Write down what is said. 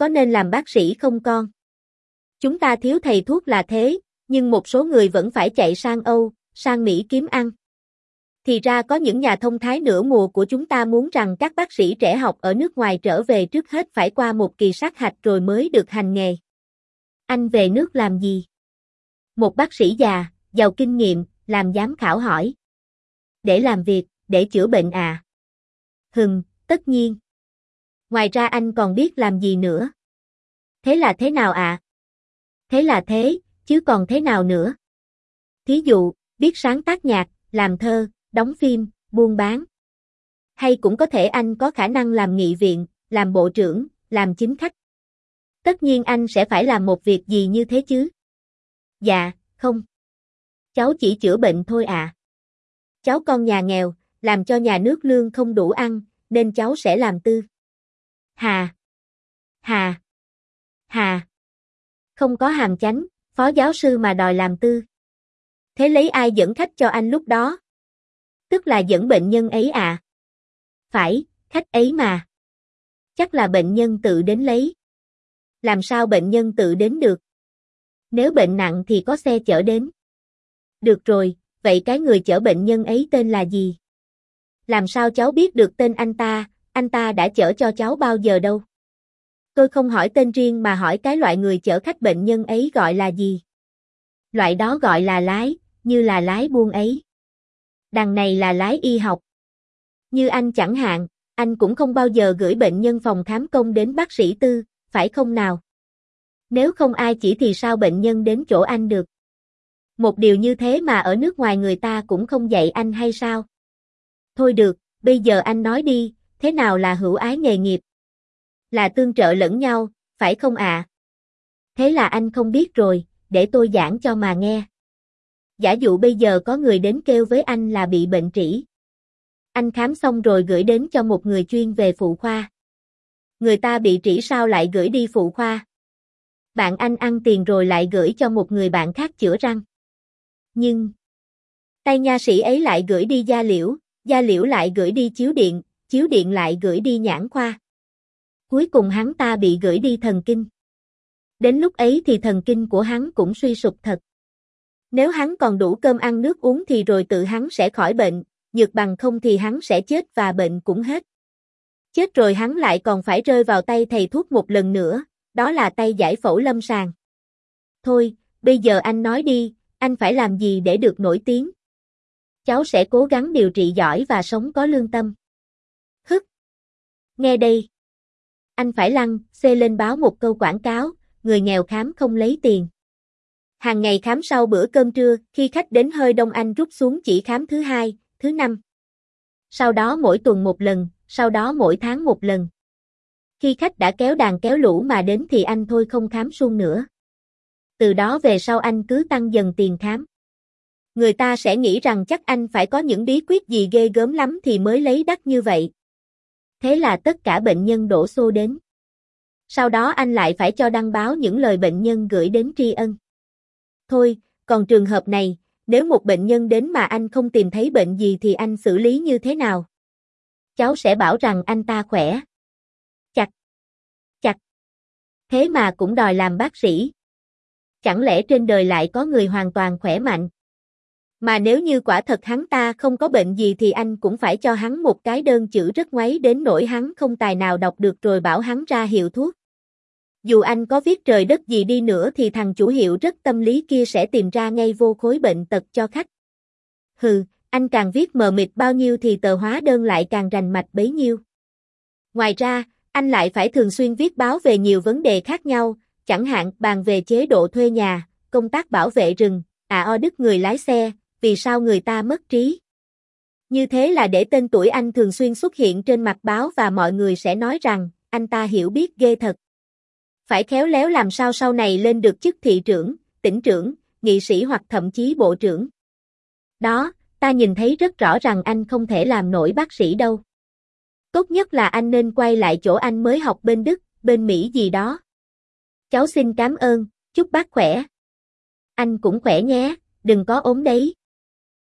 có nên làm bác sĩ không con? Chúng ta thiếu thầy thuốc là thế, nhưng một số người vẫn phải chạy sang Âu, sang Mỹ kiếm ăn. Thì ra có những nhà thông thái nửa mùa của chúng ta muốn rằng các bác sĩ trẻ học ở nước ngoài trở về trước hết phải qua một kỳ sát hạch rồi mới được hành nghề. Anh về nước làm gì? Một bác sĩ già, giàu kinh nghiệm, làm giám khảo hỏi. Để làm việc, để chữa bệnh à? Hừm, tất nhiên. Ngoài ra anh còn biết làm gì nữa? Thế là thế nào ạ? À? Thế là thế, chứ còn thế nào nữa? Thí dụ, biết sáng tác nhạc, làm thơ, đóng phim, buôn bán. Hay cũng có thể anh có khả năng làm nghị viện, làm bộ trưởng, làm chính khách. Tất nhiên anh sẽ phải làm một việc gì như thế chứ? Dạ, không. Cháu chỉ chữa bệnh thôi à. Cháu con nhà nghèo, làm cho nhà nước lương không đủ ăn, nên cháu sẽ làm tư. Hà. Hà. Hà. Không có hàm chánh, phó giáo sư mà đòi làm tư. Thế lấy ai dẫn khách cho anh lúc đó? Tức là dẫn bệnh nhân ấy à? Phải, khách ấy mà. Chắc là bệnh nhân tự đến lấy. Làm sao bệnh nhân tự đến được? Nếu bệnh nặng thì có xe chở đến. Được rồi, vậy cái người chở bệnh nhân ấy tên là gì? Làm sao cháu biết được tên anh ta, anh ta đã chở cho cháu bao giờ đâu? Tôi không hỏi tên riêng mà hỏi cái loại người chở khách bệnh nhân ấy gọi là gì? Loại đó gọi là lái, như là lái buôn ấy. Đằng này là lái y học. Như anh chẳng hạn, anh cũng không bao giờ gửi bệnh nhân phòng khám công đến bác sĩ tư, phải không nào? Nếu không ai chỉ thì sao bệnh nhân đến chỗ anh được? Một điều như thế mà ở nước ngoài người ta cũng không dạy anh hay sao? Thôi được, bây giờ anh nói đi, thế nào là hữu ái nghề nghiệp? Là tương trợ lẫn nhau, phải không ạ? À? Thế là anh không biết rồi, để tôi giảng cho mà nghe. Giả dụ bây giờ có người đến kêu với anh là bị bệnh trĩ. Anh khám xong rồi gửi đến cho một người chuyên về phụ khoa. Người ta bị trĩ sao lại gửi đi phụ khoa? Bạn anh ăn tiền rồi lại gửi cho một người bạn khác chữa răng. Nhưng, tay nha sĩ ấy lại gửi đi gia liễu, gia liễu lại gửi đi chiếu điện, chiếu điện lại gửi đi nhãn khoa. Cuối cùng hắn ta bị gửi đi thần kinh. Đến lúc ấy thì thần kinh của hắn cũng suy sụp thật. Nếu hắn còn đủ cơm ăn nước uống thì rồi tự hắn sẽ khỏi bệnh, nhược bằng không thì hắn sẽ chết và bệnh cũng hết. Chết rồi hắn lại còn phải rơi vào tay thầy thuốc một lần nữa, đó là tay giải phẫu lâm sàng. Thôi, bây giờ anh nói đi, anh phải làm gì để được nổi tiếng? Cháu sẽ cố gắng điều trị giỏi và sống có lương tâm. Nghe đây! Anh phải lăn, xê lên báo một câu quảng cáo, người nghèo khám không lấy tiền. Hàng ngày khám sau bữa cơm trưa, khi khách đến hơi đông anh rút xuống chỉ khám thứ hai, thứ năm. Sau đó mỗi tuần một lần, sau đó mỗi tháng một lần. Khi khách đã kéo đàn kéo lũ mà đến thì anh thôi không khám suông nữa. Từ đó về sau anh cứ tăng dần tiền khám. Người ta sẽ nghĩ rằng chắc anh phải có những bí quyết gì ghê gớm lắm thì mới lấy đắt như vậy. Thế là tất cả bệnh nhân đổ xô đến. Sau đó anh lại phải cho đăng báo những lời bệnh nhân gửi đến tri ân. Thôi, còn trường hợp này, nếu một bệnh nhân đến mà anh không tìm thấy bệnh gì thì anh xử lý như thế nào? Cháu sẽ bảo rằng anh ta khỏe. Chặt. Chặt. Thế mà cũng đòi làm bác sĩ. Chẳng lẽ trên đời lại có người hoàn toàn khỏe mạnh? Mà nếu như quả thật hắn ta không có bệnh gì thì anh cũng phải cho hắn một cái đơn chữ rất ngoáy đến nỗi hắn không tài nào đọc được rồi bảo hắn ra hiệu thuốc. Dù anh có viết trời đất gì đi nữa thì thằng chủ hiệu rất tâm lý kia sẽ tìm ra ngay vô khối bệnh tật cho khách. Hừ, anh càng viết mờ mịt bao nhiêu thì tờ hóa đơn lại càng rành mạch bấy nhiêu. Ngoài ra, anh lại phải thường xuyên viết báo về nhiều vấn đề khác nhau, chẳng hạn bàn về chế độ thuê nhà, công tác bảo vệ rừng, à o đức người lái xe, vì sao người ta mất trí. Như thế là để tên tuổi anh thường xuyên xuất hiện trên mặt báo và mọi người sẽ nói rằng, anh ta hiểu biết ghê thật. Phải khéo léo làm sao sau này lên được chức thị trưởng, tỉnh trưởng, nghị sĩ hoặc thậm chí bộ trưởng. Đó, ta nhìn thấy rất rõ rằng anh không thể làm nổi bác sĩ đâu. Tốt nhất là anh nên quay lại chỗ anh mới học bên Đức, bên Mỹ gì đó. Cháu xin cảm ơn, chúc bác khỏe. Anh cũng khỏe nhé, đừng có ốm đấy.